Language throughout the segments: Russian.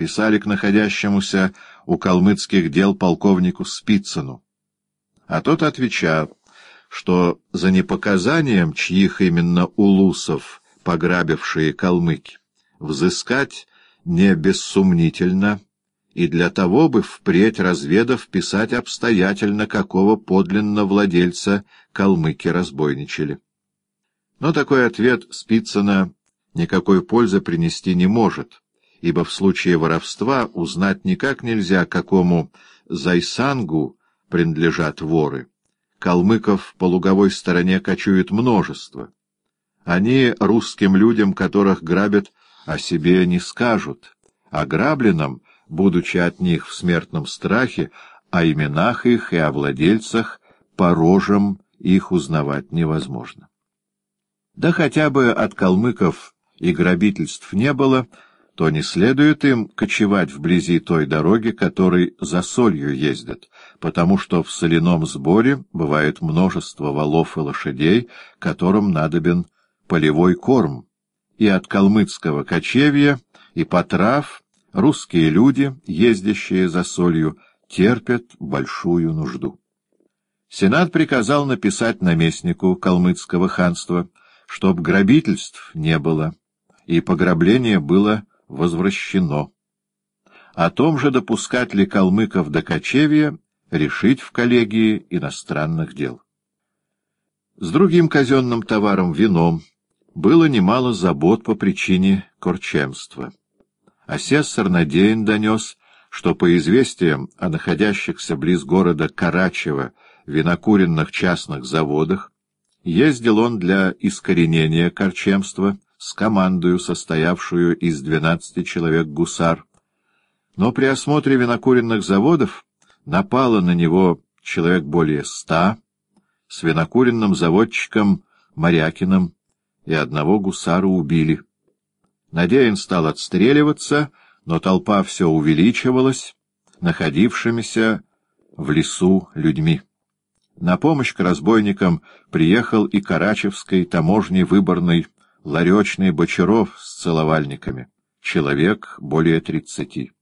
писали к находящемуся у калмыцких дел полковнику Спицыну. А тот отвечал, что за непоказанием чьих именно улусов пограбившие калмыки, взыскать не бессумнительно, и для того бы впредь разведав писать обстоятельно, какого подлинно владельца калмыки разбойничали. Но такой ответ Спицына никакой пользы принести не может, ибо в случае воровства узнать никак нельзя, какому зайсангу принадлежат воры. Калмыков по луговой стороне кочует множество. Они русским людям, которых грабят, о себе не скажут, а грабленным, будучи от них в смертном страхе, о именах их и о владельцах по рожам их узнавать невозможно. Да хотя бы от калмыков и грабительств не было, то не следует им кочевать вблизи той дороги, которой за солью ездят, потому что в соляном сборе бывает множество валов и лошадей, которым надобен полевой корм, и от калмыцкого кочевья и потрав русские люди, ездящие за солью, терпят большую нужду. Сенат приказал написать наместнику калмыцкого ханства, чтоб грабительств не было, и пограбление было возвращено. О том же, допускать ли калмыков до кочевья, решить в коллегии иностранных дел. С другим казенным товаром, вином, было немало забот по причине корчемства. Асессор Надеян донес, что по известиям о находящихся близ города Карачева винокуренных частных заводах ездил он для искоренения корчемства с командою, состоявшую из двенадцати человек гусар. Но при осмотре винокуренных заводов напало на него человек более ста, с винокуренным заводчиком Морякиным, и одного гусара убили. Надеян стал отстреливаться, но толпа все увеличивалась, находившимися в лесу людьми. На помощь к разбойникам приехал и Карачевской таможней выборный ларечный Бочаров с целовальниками, человек более тридцати.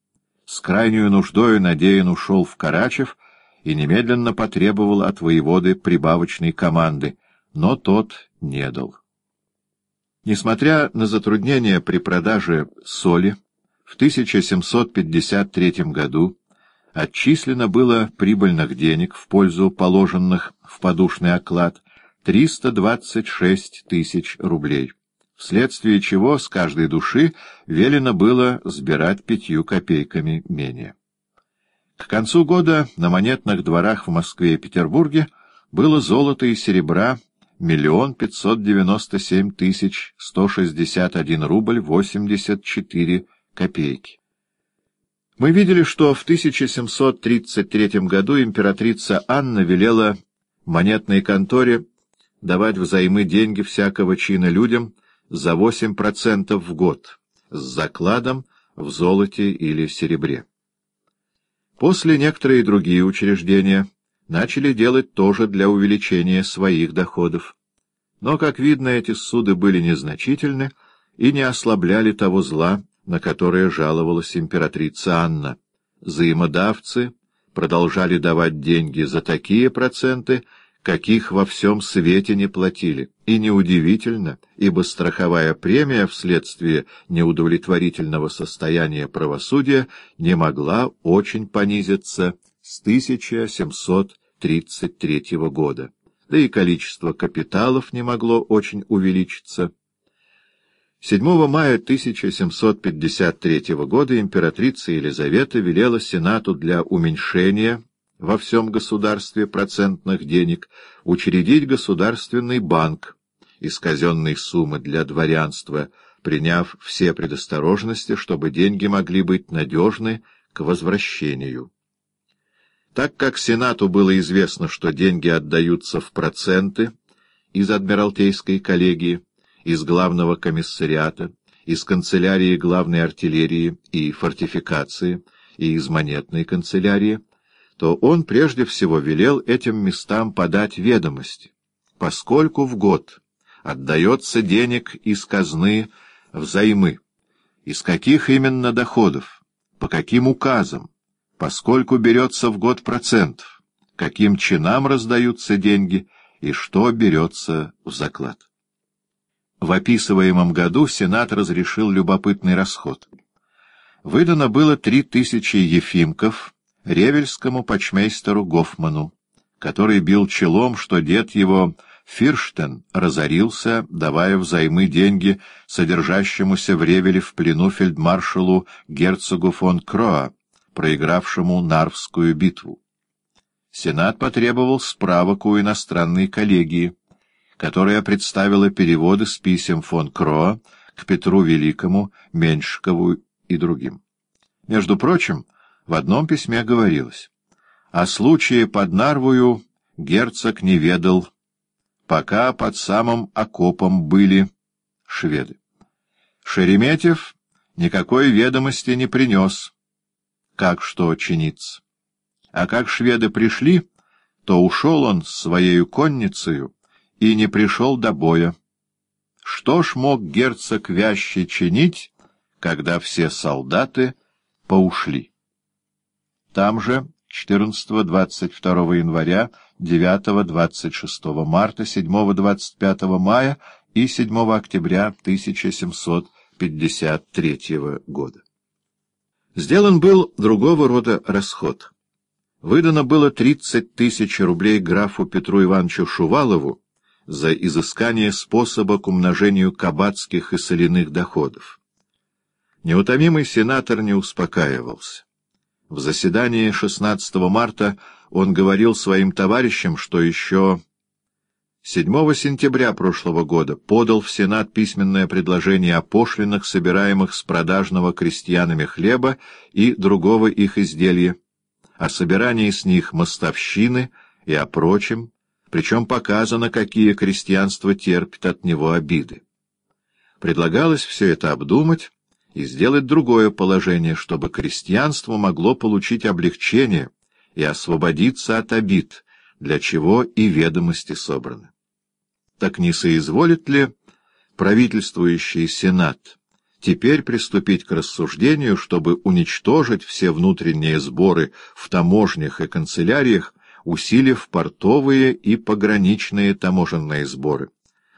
С крайнюю нуждою Надеян ушел в Карачев и немедленно потребовал от воеводы прибавочной команды, но тот не дал. Несмотря на затруднения при продаже соли, в 1753 году отчислено было прибыльных денег в пользу положенных в подушный оклад 326 тысяч рублей вследствие чего с каждой души велено было сбирать пятью копейками менее. К концу года на монетных дворах в Москве и Петербурге было золото и серебра миллион пятьсот девяносто семь тысяч сто шестьдесят один рубль восемьдесят четыре копейки. Мы видели, что в 1733 году императрица Анна велела монетной конторе давать взаймы деньги всякого чина людям, за 8% в год с закладом в золоте или серебре. После некоторые другие учреждения начали делать тоже для увеличения своих доходов. Но, как видно, эти суды были незначительны и не ослабляли того зла, на которое жаловалась императрица Анна. Взаимодавцы продолжали давать деньги за такие проценты, каких во всем свете не платили. И неудивительно, ибо страховая премия вследствие неудовлетворительного состояния правосудия не могла очень понизиться с 1733 года, да и количество капиталов не могло очень увеличиться. 7 мая 1753 года императрица Елизавета велела Сенату для уменьшения во всем государстве процентных денег учредить государственный банк из казенной суммы для дворянства, приняв все предосторожности, чтобы деньги могли быть надежны к возвращению. Так как Сенату было известно, что деньги отдаются в проценты из Адмиралтейской коллегии, из главного комиссариата, из канцелярии главной артиллерии и фортификации и из монетной канцелярии, то он прежде всего велел этим местам подать ведомости, поскольку в год отдается денег из казны взаймы, из каких именно доходов, по каким указам, поскольку берется в год процентов, каким чинам раздаются деньги и что берется в заклад. В описываемом году Сенат разрешил любопытный расход. Выдано было три тысячи ефимков ревельскому почмейстеру Гофману, который бил челом, что дед его Фирштен разорился, давая взаймы деньги содержащемуся в Ревеле в плену фельдмаршалу герцогу фон Кроа, проигравшему Нарвскую битву. Сенат потребовал справок у иностранной коллегии, которая представила переводы с писем фон Кроа к Петру Великому, Меньшкову и другим. Между прочим, в одном письме говорилось, о случае под Нарвою герцог не ведал, пока под самым окопом были шведы. Шереметьев никакой ведомости не принес, как что чинится. А как шведы пришли, то ушел он с своей конницею и не пришел до боя. Что ж мог герцог вяще чинить, когда все солдаты поушли? Там же 14-22 января, 9-26 марта, 7-25 мая и 7 октября 1753 года. Сделан был другого рода расход. Выдано было 30 тысяч рублей графу Петру Ивановичу Шувалову за изыскание способа к умножению кабацких и соляных доходов. Неутомимый сенатор не успокаивался. В заседании 16 марта он говорил своим товарищам, что еще 7 сентября прошлого года подал в Сенат письменное предложение о пошлинах, собираемых с продажного крестьянами хлеба и другого их изделия, о собирании с них мостовщины и о прочем, причем показано, какие крестьянство терпит от него обиды. Предлагалось все это обдумать, и сделать другое положение, чтобы крестьянство могло получить облегчение и освободиться от обид, для чего и ведомости собраны. Так не соизволит ли правительствующий Сенат теперь приступить к рассуждению, чтобы уничтожить все внутренние сборы в таможнях и канцеляриях, усилив портовые и пограничные таможенные сборы,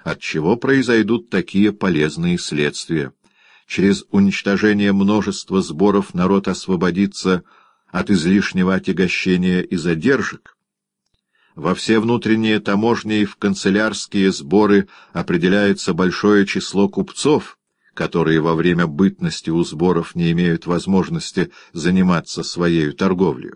от чего произойдут такие полезные следствия через уничтожение множества сборов народ освободится от излишнего отягощения и задержек. Во все внутренние таможни и в канцелярские сборы определяется большое число купцов, которые во время бытности у сборов не имеют возможности заниматься своей торговлей.